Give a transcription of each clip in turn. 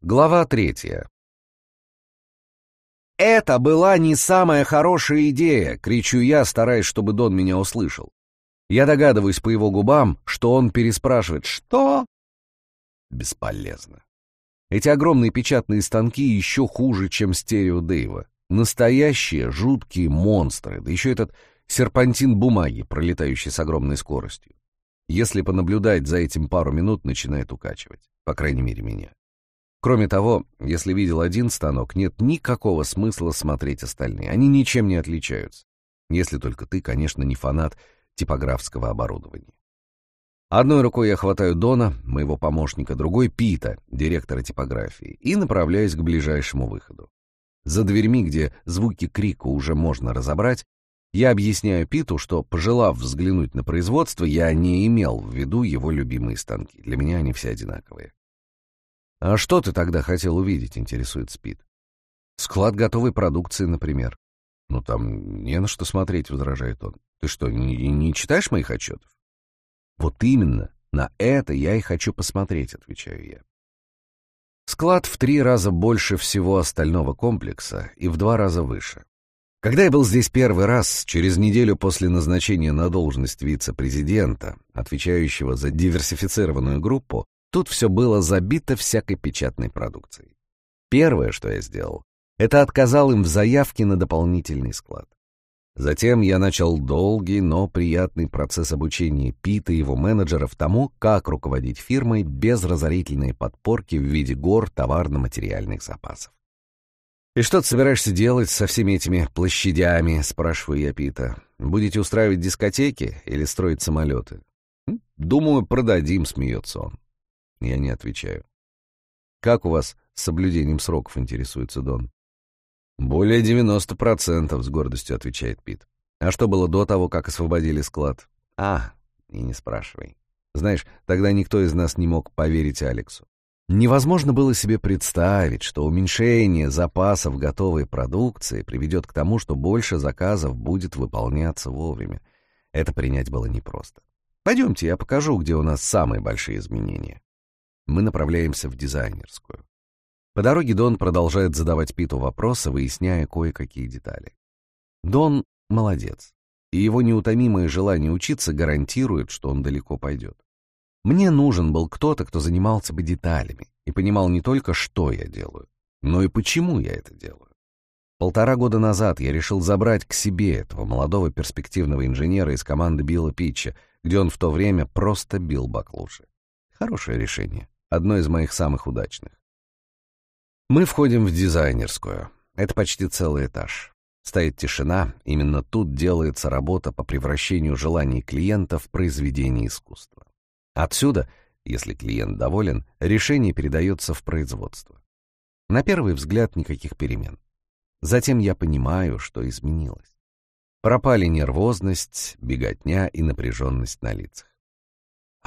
Глава третья. «Это была не самая хорошая идея!» — кричу я, стараясь, чтобы Дон меня услышал. Я догадываюсь по его губам, что он переспрашивает «Что?» Бесполезно. Эти огромные печатные станки еще хуже, чем стерео Дэйва. Настоящие жуткие монстры, да еще этот серпантин бумаги, пролетающий с огромной скоростью. Если понаблюдать за этим пару минут, начинает укачивать. По крайней мере, меня. Кроме того, если видел один станок, нет никакого смысла смотреть остальные. Они ничем не отличаются. Если только ты, конечно, не фанат типографского оборудования. Одной рукой я хватаю Дона, моего помощника, другой — Пита, директора типографии, и направляюсь к ближайшему выходу. За дверьми, где звуки крика уже можно разобрать, я объясняю Питу, что, пожелав взглянуть на производство, я не имел в виду его любимые станки. Для меня они все одинаковые. «А что ты тогда хотел увидеть?» — интересует Спид. «Склад готовой продукции, например». «Ну, там не на что смотреть», — возражает он. «Ты что, не, не читаешь моих отчетов?» «Вот именно, на это я и хочу посмотреть», — отвечаю я. Склад в три раза больше всего остального комплекса и в два раза выше. Когда я был здесь первый раз, через неделю после назначения на должность вице-президента, отвечающего за диверсифицированную группу, Тут все было забито всякой печатной продукцией. Первое, что я сделал, это отказал им в заявке на дополнительный склад. Затем я начал долгий, но приятный процесс обучения Пита и его менеджеров тому, как руководить фирмой без разорительной подпорки в виде гор товарно-материальных запасов. «И что ты собираешься делать со всеми этими площадями?» — спрашиваю я Пита. «Будете устраивать дискотеки или строить самолеты?» «Думаю, продадим», — смеется он. Я не отвечаю. «Как у вас с соблюдением сроков?» — интересуется Дон. «Более 90%, — с гордостью отвечает Пит. А что было до того, как освободили склад? А, и не спрашивай. Знаешь, тогда никто из нас не мог поверить Алексу. Невозможно было себе представить, что уменьшение запасов готовой продукции приведет к тому, что больше заказов будет выполняться вовремя. Это принять было непросто. Пойдемте, я покажу, где у нас самые большие изменения мы направляемся в дизайнерскую. По дороге Дон продолжает задавать Питу вопросы, выясняя кое-какие детали. Дон молодец, и его неутомимое желание учиться гарантирует, что он далеко пойдет. Мне нужен был кто-то, кто занимался бы деталями и понимал не только, что я делаю, но и почему я это делаю. Полтора года назад я решил забрать к себе этого молодого перспективного инженера из команды Билла Питча, где он в то время просто бил баклуши. Хорошее решение одно из моих самых удачных. Мы входим в дизайнерскую. Это почти целый этаж. Стоит тишина, именно тут делается работа по превращению желаний клиента в произведение искусства. Отсюда, если клиент доволен, решение передается в производство. На первый взгляд никаких перемен. Затем я понимаю, что изменилось. Пропали нервозность, беготня и напряженность на лицах.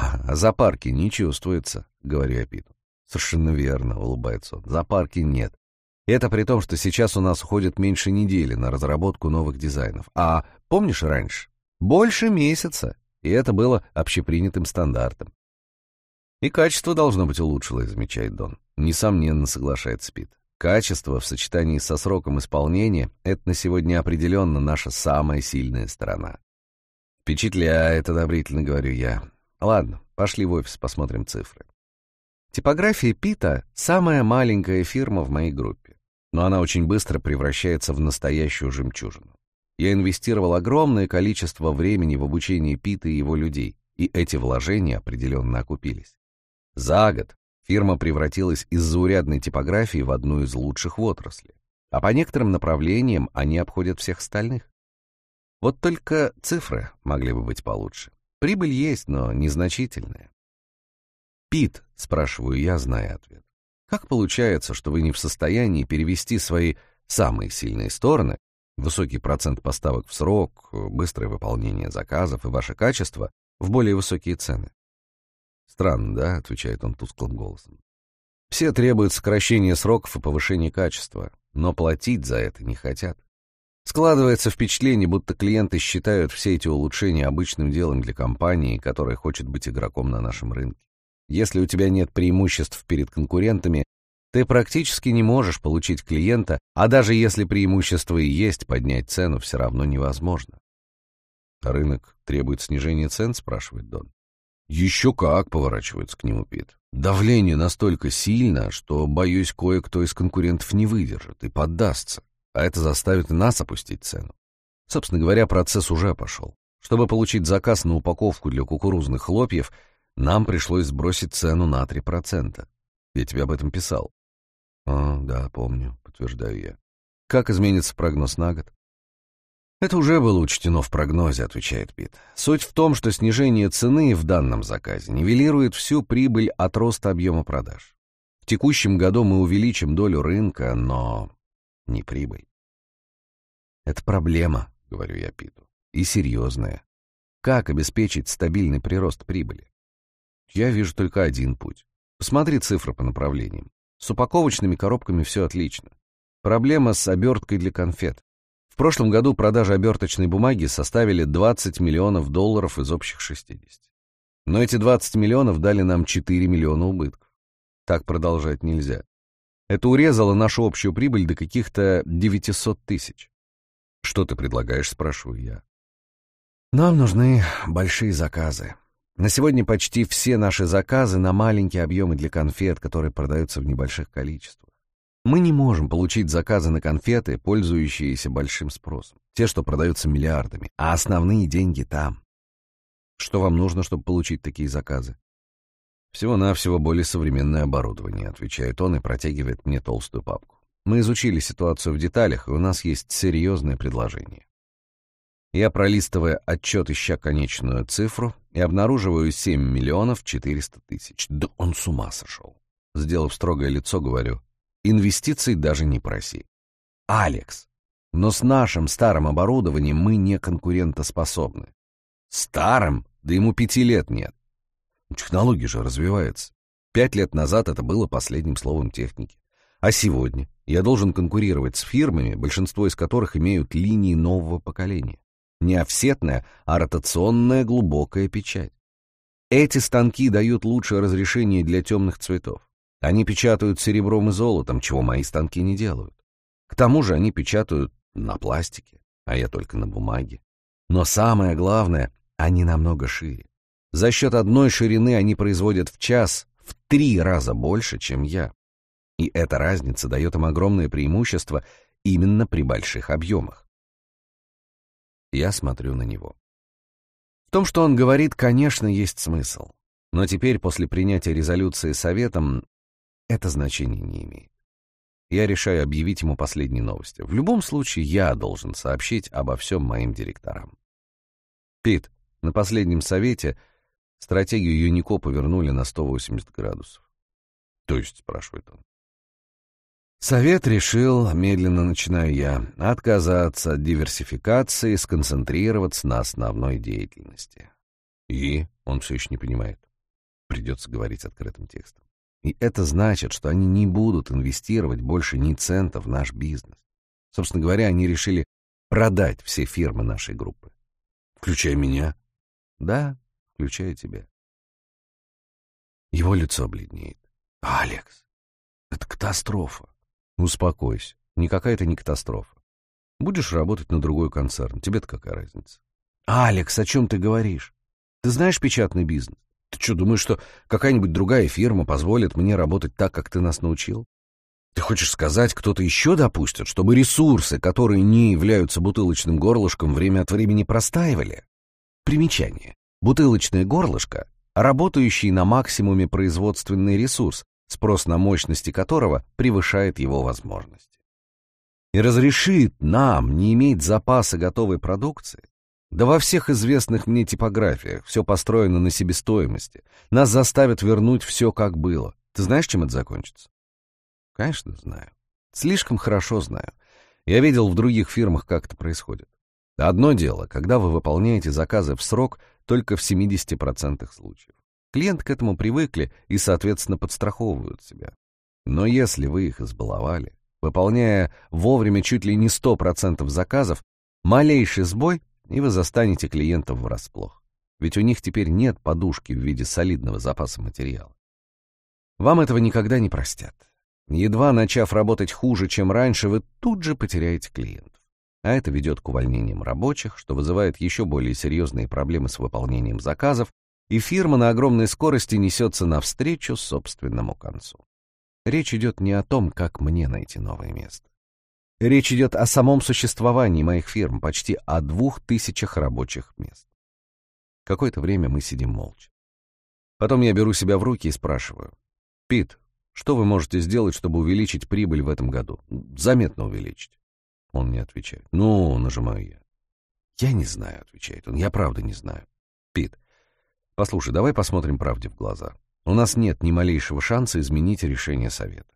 А запарки не чувствуется, говорю я Питу. Совершенно верно, улыбается он. Запарки нет. Это при том, что сейчас у нас уходит меньше недели на разработку новых дизайнов. А помнишь раньше? Больше месяца. И это было общепринятым стандартом. И качество должно быть улучшилось, замечает Дон. Несомненно, соглашается Пит. Качество в сочетании со сроком исполнения — это на сегодня определенно наша самая сильная сторона. Впечатляет, одобрительно говорю я. Ладно, пошли в офис, посмотрим цифры. Типография Пита — самая маленькая фирма в моей группе, но она очень быстро превращается в настоящую жемчужину. Я инвестировал огромное количество времени в обучение Пита и его людей, и эти вложения определенно окупились. За год фирма превратилась из заурядной типографии в одну из лучших в отрасли, а по некоторым направлениям они обходят всех остальных. Вот только цифры могли бы быть получше. Прибыль есть, но незначительная. «Пит», — спрашиваю я, зная ответ, «как получается, что вы не в состоянии перевести свои самые сильные стороны, высокий процент поставок в срок, быстрое выполнение заказов и ваше качество, в более высокие цены?» «Странно, да?» — отвечает он тусклым голосом. «Все требуют сокращения сроков и повышения качества, но платить за это не хотят. Складывается впечатление, будто клиенты считают все эти улучшения обычным делом для компании, которая хочет быть игроком на нашем рынке. Если у тебя нет преимуществ перед конкурентами, Ты практически не можешь получить клиента, а даже если преимущество и есть, поднять цену все равно невозможно. «Рынок требует снижения цен?» — спрашивает Дон. «Еще как!» — поворачивается к нему Пит. «Давление настолько сильно, что, боюсь, кое-кто из конкурентов не выдержит и поддастся, а это заставит нас опустить цену. Собственно говоря, процесс уже пошел. Чтобы получить заказ на упаковку для кукурузных хлопьев, нам пришлось сбросить цену на 3%. Я тебе об этом писал. «А, да, помню», — подтверждаю я. «Как изменится прогноз на год?» «Это уже было учтено в прогнозе», — отвечает Пит. «Суть в том, что снижение цены в данном заказе нивелирует всю прибыль от роста объема продаж. В текущем году мы увеличим долю рынка, но не прибыль». «Это проблема», — говорю я Питу, — «и серьезная. Как обеспечить стабильный прирост прибыли? Я вижу только один путь. Посмотри цифры по направлениям. С упаковочными коробками все отлично. Проблема с оберткой для конфет. В прошлом году продажи оберточной бумаги составили 20 миллионов долларов из общих 60. Но эти 20 миллионов дали нам 4 миллиона убытков. Так продолжать нельзя. Это урезало нашу общую прибыль до каких-то 900 тысяч. «Что ты предлагаешь?» — спрашиваю я. «Нам нужны большие заказы. На сегодня почти все наши заказы на маленькие объемы для конфет, которые продаются в небольших количествах. Мы не можем получить заказы на конфеты, пользующиеся большим спросом. Те, что продаются миллиардами, а основные деньги там. Что вам нужно, чтобы получить такие заказы? Всего-навсего более современное оборудование, отвечает он и протягивает мне толстую папку. Мы изучили ситуацию в деталях, и у нас есть серьезное предложение. Я, пролистывая отчет, ища конечную цифру, и обнаруживаю 7 миллионов 400 тысяч. Да он с ума сошел. Сделав строгое лицо, говорю, инвестиций даже не проси. Алекс, но с нашим старым оборудованием мы не конкурентоспособны. Старым? Да ему пяти лет нет. Технология же развивается. Пять лет назад это было последним словом техники. А сегодня я должен конкурировать с фирмами, большинство из которых имеют линии нового поколения не офсетная, а ротационная глубокая печать. Эти станки дают лучшее разрешение для темных цветов. Они печатают серебром и золотом, чего мои станки не делают. К тому же они печатают на пластике, а я только на бумаге. Но самое главное, они намного шире. За счет одной ширины они производят в час в три раза больше, чем я. И эта разница дает им огромное преимущество именно при больших объемах. Я смотрю на него. В том, что он говорит, конечно, есть смысл. Но теперь, после принятия резолюции Советом, это значение не имеет. Я решаю объявить ему последние новости. В любом случае, я должен сообщить обо всем моим директорам. Пит, на последнем совете стратегию Юнико повернули на 180 градусов. То есть, спрашивает он. Совет решил, медленно начинаю я, отказаться от диверсификации сконцентрироваться на основной деятельности. И он все еще не понимает. Придется говорить открытым текстом. И это значит, что они не будут инвестировать больше ни цента в наш бизнес. Собственно говоря, они решили продать все фирмы нашей группы. Включая меня? Да, включая тебя. Его лицо бледнеет. Алекс, это катастрофа. Успокойся. Никакая это не катастрофа. Будешь работать на другой концерн. Тебе-то какая разница? Алекс, о чем ты говоришь? Ты знаешь печатный бизнес? Ты что, думаешь, что какая-нибудь другая фирма позволит мне работать так, как ты нас научил? Ты хочешь сказать, кто-то еще допустит, чтобы ресурсы, которые не являются бутылочным горлышком, время от времени простаивали? Примечание. Бутылочное горлышко — работающий на максимуме производственный ресурс, спрос на мощности которого превышает его возможности. И разрешит нам не иметь запаса готовой продукции? Да во всех известных мне типографиях все построено на себестоимости. Нас заставят вернуть все, как было. Ты знаешь, чем это закончится? Конечно, знаю. Слишком хорошо знаю. Я видел в других фирмах, как это происходит. Одно дело, когда вы выполняете заказы в срок только в 70% случаев. Клиенты к этому привыкли и, соответственно, подстраховывают себя. Но если вы их избаловали, выполняя вовремя чуть ли не 100% заказов, малейший сбой, и вы застанете клиентов врасплох. Ведь у них теперь нет подушки в виде солидного запаса материала. Вам этого никогда не простят. Едва начав работать хуже, чем раньше, вы тут же потеряете клиентов. А это ведет к увольнениям рабочих, что вызывает еще более серьезные проблемы с выполнением заказов, и фирма на огромной скорости несется навстречу собственному концу. Речь идет не о том, как мне найти новое место. Речь идет о самом существовании моих фирм, почти о двух тысячах рабочих мест. Какое-то время мы сидим молча. Потом я беру себя в руки и спрашиваю. «Пит, что вы можете сделать, чтобы увеличить прибыль в этом году? Заметно увеличить?» Он не отвечает. «Ну, нажимаю я». «Я не знаю», — отвечает он. «Я правда не знаю». «Пит, послушай, давай посмотрим правде в глаза. У нас нет ни малейшего шанса изменить решение совета.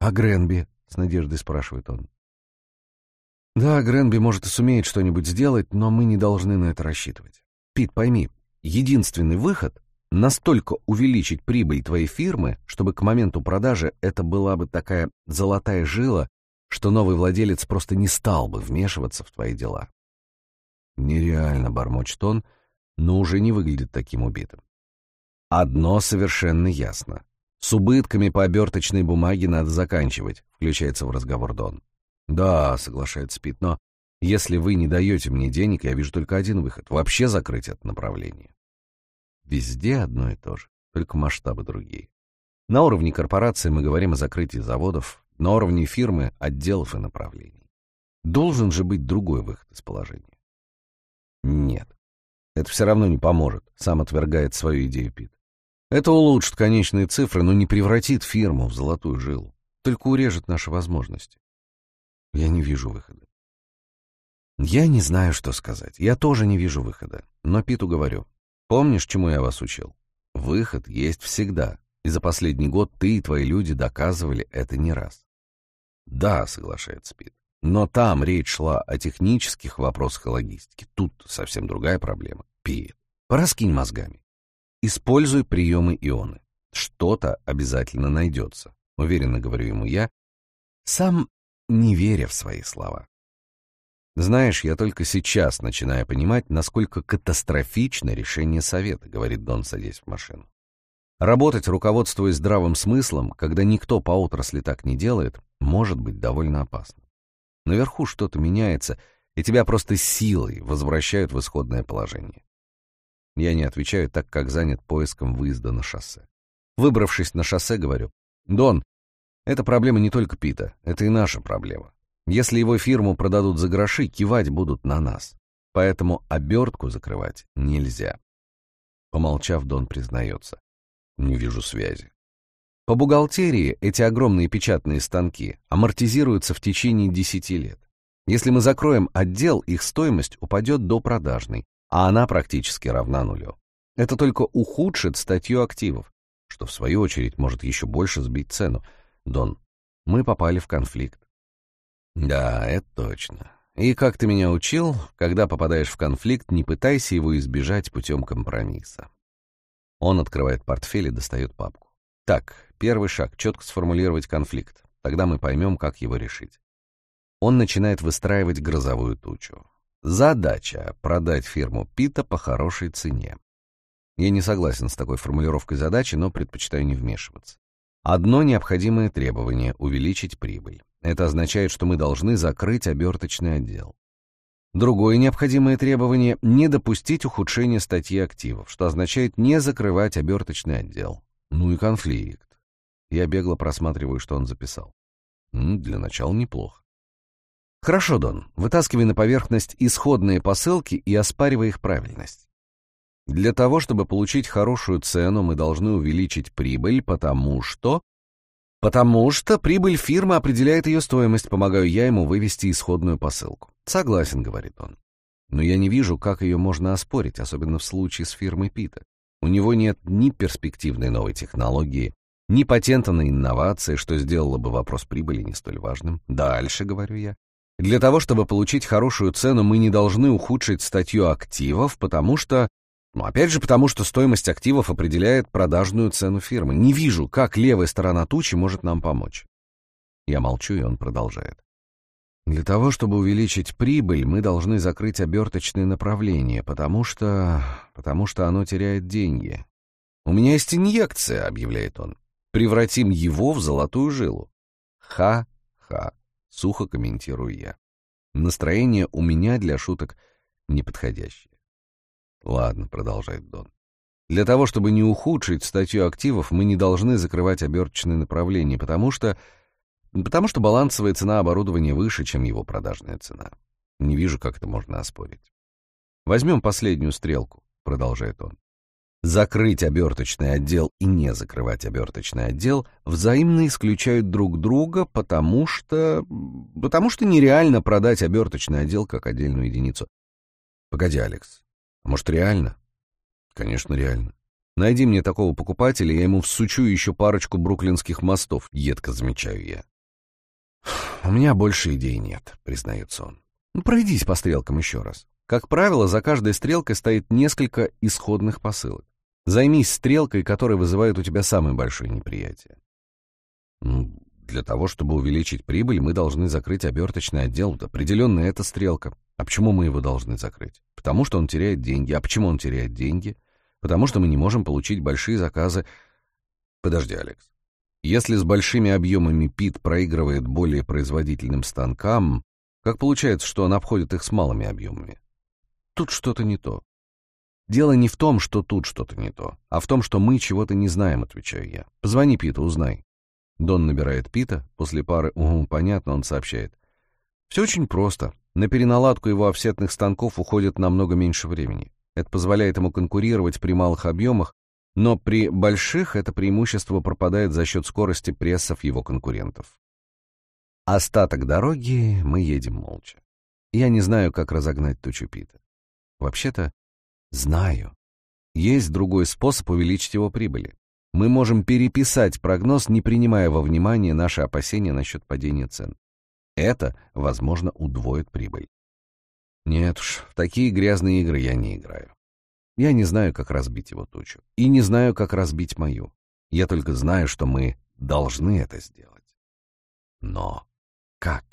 «А Гренби?» — с надеждой спрашивает он. «Да, Гренби может и сумеет что-нибудь сделать, но мы не должны на это рассчитывать. Пит, пойми, единственный выход — настолько увеличить прибыль твоей фирмы, чтобы к моменту продажи это была бы такая золотая жила, что новый владелец просто не стал бы вмешиваться в твои дела». Нереально бормочет он, но уже не выглядит таким убитым. Одно совершенно ясно. С убытками по оберточной бумаге надо заканчивать, включается в разговор Дон. Да, соглашается Пит, но если вы не даете мне денег, я вижу только один выход — вообще закрыть это направление. Везде одно и то же, только масштабы другие. На уровне корпорации мы говорим о закрытии заводов, на уровне фирмы — отделов и направлений. Должен же быть другой выход из положения. Нет, это все равно не поможет, сам отвергает свою идею Пит. Это улучшит конечные цифры, но не превратит фирму в золотую жилу. Только урежет наши возможности. Я не вижу выхода. Я не знаю, что сказать. Я тоже не вижу выхода. Но Питу говорю. Помнишь, чему я вас учил? Выход есть всегда. И за последний год ты и твои люди доказывали это не раз. Да, соглашается Пит. Но там речь шла о технических вопросах и логистике. Тут совсем другая проблема. Пит, пораскинь мозгами. Используй приемы ионы. Что-то обязательно найдется, уверенно говорю ему я, сам не веря в свои слова. Знаешь, я только сейчас начинаю понимать, насколько катастрофично решение совета, говорит Дон, садясь в машину. Работать, руководствуясь здравым смыслом, когда никто по отрасли так не делает, может быть довольно опасно. Наверху что-то меняется, и тебя просто силой возвращают в исходное положение. Я не отвечаю, так как занят поиском выезда на шоссе. Выбравшись на шоссе, говорю, «Дон, это проблема не только Пита, это и наша проблема. Если его фирму продадут за гроши, кивать будут на нас. Поэтому обертку закрывать нельзя». Помолчав, Дон признается, «Не вижу связи». По бухгалтерии эти огромные печатные станки амортизируются в течение 10 лет. Если мы закроем отдел, их стоимость упадет до продажной, а она практически равна нулю. Это только ухудшит статью активов, что в свою очередь может еще больше сбить цену. Дон, мы попали в конфликт. Да, это точно. И как ты меня учил, когда попадаешь в конфликт, не пытайся его избежать путем компромисса. Он открывает портфель и достает папку. Так, первый шаг — четко сформулировать конфликт. Тогда мы поймем, как его решить. Он начинает выстраивать грозовую тучу. Задача — продать фирму Пита по хорошей цене. Я не согласен с такой формулировкой задачи, но предпочитаю не вмешиваться. Одно необходимое требование — увеличить прибыль. Это означает, что мы должны закрыть оберточный отдел. Другое необходимое требование — не допустить ухудшения статьи активов, что означает не закрывать оберточный отдел. Ну и конфликт. Я бегло просматриваю, что он записал. Для начала неплохо. Хорошо, Дон, вытаскивай на поверхность исходные посылки и оспаривай их правильность. Для того, чтобы получить хорошую цену, мы должны увеличить прибыль, потому что... Потому что прибыль фирмы определяет ее стоимость, помогаю я ему вывести исходную посылку. Согласен, говорит он. Но я не вижу, как ее можно оспорить, особенно в случае с фирмой Пита. У него нет ни перспективной новой технологии, ни патента на инновации, что сделало бы вопрос прибыли не столь важным. Дальше, говорю я, для того, чтобы получить хорошую цену, мы не должны ухудшить статью активов, потому что... Ну, опять же, потому что стоимость активов определяет продажную цену фирмы. Не вижу, как левая сторона тучи может нам помочь. Я молчу, и он продолжает. Для того, чтобы увеличить прибыль, мы должны закрыть оберточные направления, потому что... потому что оно теряет деньги. «У меня есть инъекция», — объявляет он. «Превратим его в золотую жилу. Ха-ха, сухо комментирую я. Настроение у меня для шуток неподходящее. Ладно, продолжает Дон. Для того, чтобы не ухудшить статью активов, мы не должны закрывать оберточные направления, потому что... потому что балансовая цена оборудования выше, чем его продажная цена. Не вижу, как это можно оспорить. Возьмем последнюю стрелку, продолжает он. Закрыть оберточный отдел и не закрывать оберточный отдел взаимно исключают друг друга, потому что... потому что нереально продать оберточный отдел как отдельную единицу. Погоди, Алекс, а может реально? Конечно, реально. Найди мне такого покупателя, я ему всучу еще парочку бруклинских мостов, едко замечаю я. У меня больше идей нет, признается он. Ну, пройдись по стрелкам еще раз. Как правило, за каждой стрелкой стоит несколько исходных посылок. Займись стрелкой, которая вызывает у тебя самое большое неприятие. Ну, для того, чтобы увеличить прибыль, мы должны закрыть оберточный отдел. Определенно эта стрелка. А почему мы его должны закрыть? Потому что он теряет деньги. А почему он теряет деньги? Потому что мы не можем получить большие заказы. Подожди, Алекс. Если с большими объемами ПИТ проигрывает более производительным станкам, как получается, что он обходит их с малыми объемами? Тут что-то не то. Дело не в том, что тут что-то не то, а в том, что мы чего-то не знаем, отвечаю я. Позвони Питу, узнай. Дон набирает Пита, после пары «Угу, понятно», он сообщает. Все очень просто. На переналадку его офсетных станков уходит намного меньше времени. Это позволяет ему конкурировать при малых объемах, но при больших это преимущество пропадает за счет скорости прессов его конкурентов. Остаток дороги мы едем молча. Я не знаю, как разогнать тучу Пита. Вообще-то, знаю. Есть другой способ увеличить его прибыли. Мы можем переписать прогноз, не принимая во внимание наши опасения насчет падения цен. Это, возможно, удвоит прибыль. Нет уж, в такие грязные игры я не играю. Я не знаю, как разбить его тучу. И не знаю, как разбить мою. Я только знаю, что мы должны это сделать. Но как?